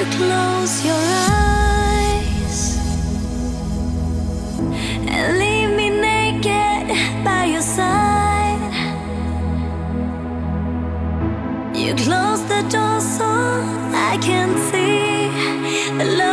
you close your eyes and leave me naked by your side. You close the door so I can see the love.